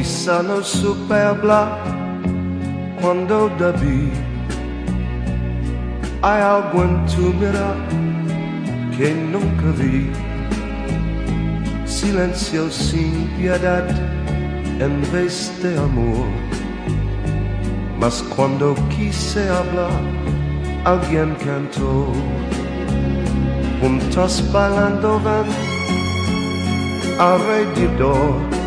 Non superbla quando David hai algo in tu mira che nunca vi. Silenzio sin piedad en vez de amor. Mas cuando quise hablar alguien cantó juntos bailando van alrededor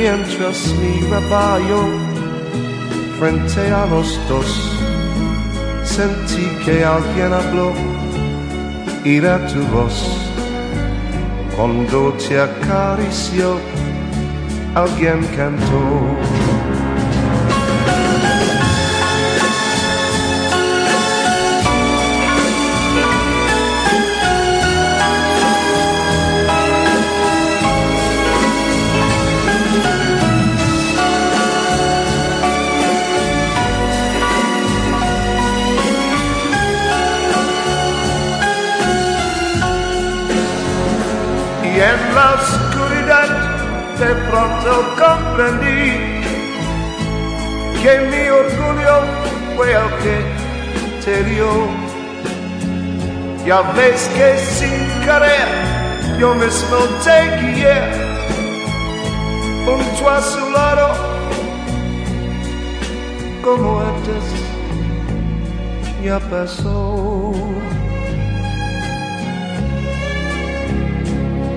mientras mi raballo frente a los dos sentí que alguien habló y era tu voz. Cuando te acarició alguien cantó en la oscuridad de pronto comprendí que mi orgullo fue el que te dio. Ya ves que sin querer yo mismo te guié junto a su lado como antes ya pasó.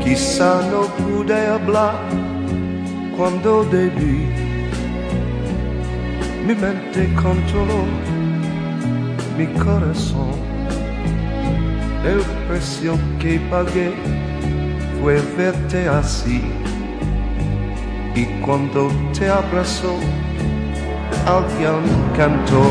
Quizá no pude hablar cuando debí. Mi mente controló mi corazón. El precio que pagué fue verte así. Y cuando te abrazó, alguien cantó.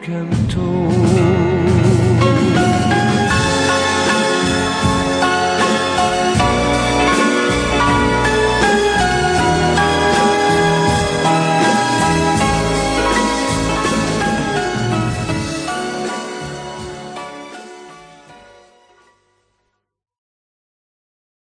Alguien cantó.